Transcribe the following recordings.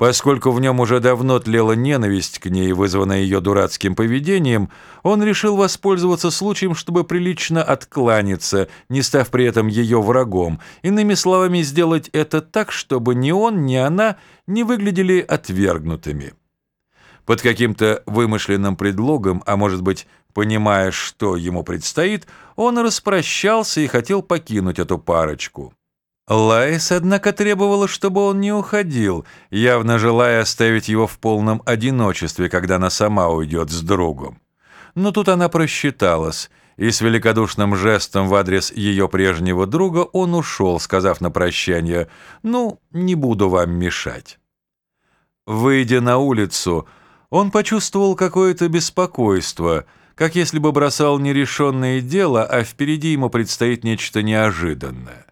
Поскольку в нем уже давно тлела ненависть к ней, вызванная ее дурацким поведением, он решил воспользоваться случаем, чтобы прилично откланяться, не став при этом ее врагом, иными словами, сделать это так, чтобы ни он, ни она не выглядели отвергнутыми. Под каким-то вымышленным предлогом, а может быть, понимая, что ему предстоит, он распрощался и хотел покинуть эту парочку. Лайс, однако, требовала, чтобы он не уходил, явно желая оставить его в полном одиночестве, когда она сама уйдет с другом. Но тут она просчиталась, и с великодушным жестом в адрес ее прежнего друга он ушел, сказав на прощание «Ну, не буду вам мешать». Выйдя на улицу, он почувствовал какое-то беспокойство, как если бы бросал нерешенное дело, а впереди ему предстоит нечто неожиданное.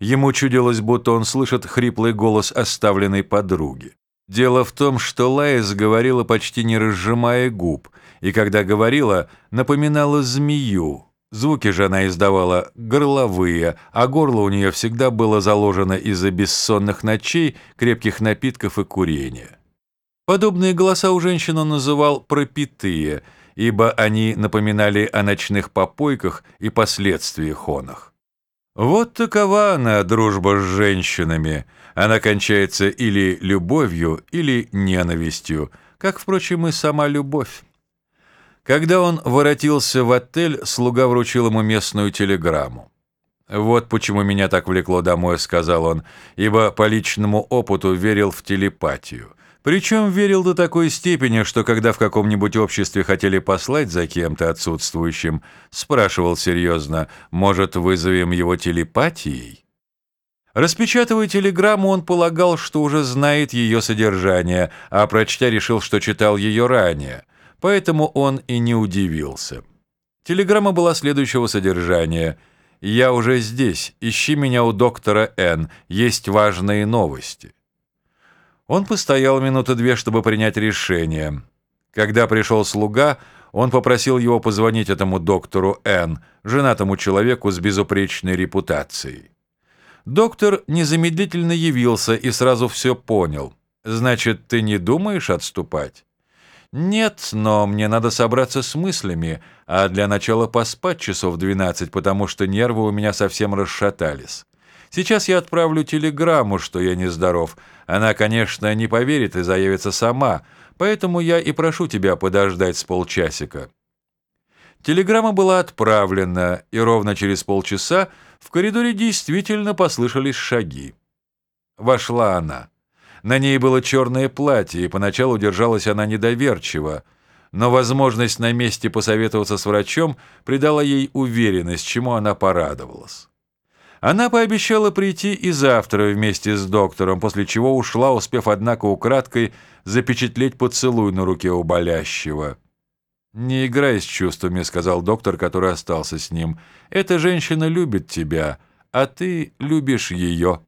Ему чудилось, будто он слышит хриплый голос оставленной подруги. Дело в том, что Лаис говорила почти не разжимая губ, и когда говорила, напоминала змею. Звуки же она издавала горловые, а горло у нее всегда было заложено из-за бессонных ночей, крепких напитков и курения. Подобные голоса у женщин он называл «пропитые», ибо они напоминали о ночных попойках и последствиях онах. Вот такова она, дружба с женщинами. Она кончается или любовью, или ненавистью, как, впрочем, и сама любовь. Когда он воротился в отель, слуга вручил ему местную телеграмму. «Вот почему меня так влекло домой», — сказал он, ибо по личному опыту верил в телепатию. Причем верил до такой степени, что когда в каком-нибудь обществе хотели послать за кем-то отсутствующим, спрашивал серьезно, может, вызовем его телепатией? Распечатывая телеграмму, он полагал, что уже знает ее содержание, а прочтя решил, что читал ее ранее, поэтому он и не удивился. Телеграмма была следующего содержания «Я уже здесь, ищи меня у доктора Н, есть важные новости». Он постоял минуты две, чтобы принять решение. Когда пришел слуга, он попросил его позвонить этому доктору Н, женатому человеку с безупречной репутацией. Доктор незамедлительно явился и сразу все понял. «Значит, ты не думаешь отступать?» «Нет, но мне надо собраться с мыслями, а для начала поспать часов двенадцать, потому что нервы у меня совсем расшатались. Сейчас я отправлю телеграмму, что я нездоров. Она, конечно, не поверит и заявится сама, поэтому я и прошу тебя подождать с полчасика». Телеграмма была отправлена, и ровно через полчаса в коридоре действительно послышались шаги. Вошла она. На ней было черное платье, и поначалу держалась она недоверчиво, но возможность на месте посоветоваться с врачом придала ей уверенность, чему она порадовалась. Она пообещала прийти и завтра вместе с доктором, после чего ушла, успев, однако, украдкой запечатлеть поцелуй на руке у болящего. «Не играй с чувствами», — сказал доктор, который остался с ним. «Эта женщина любит тебя, а ты любишь ее».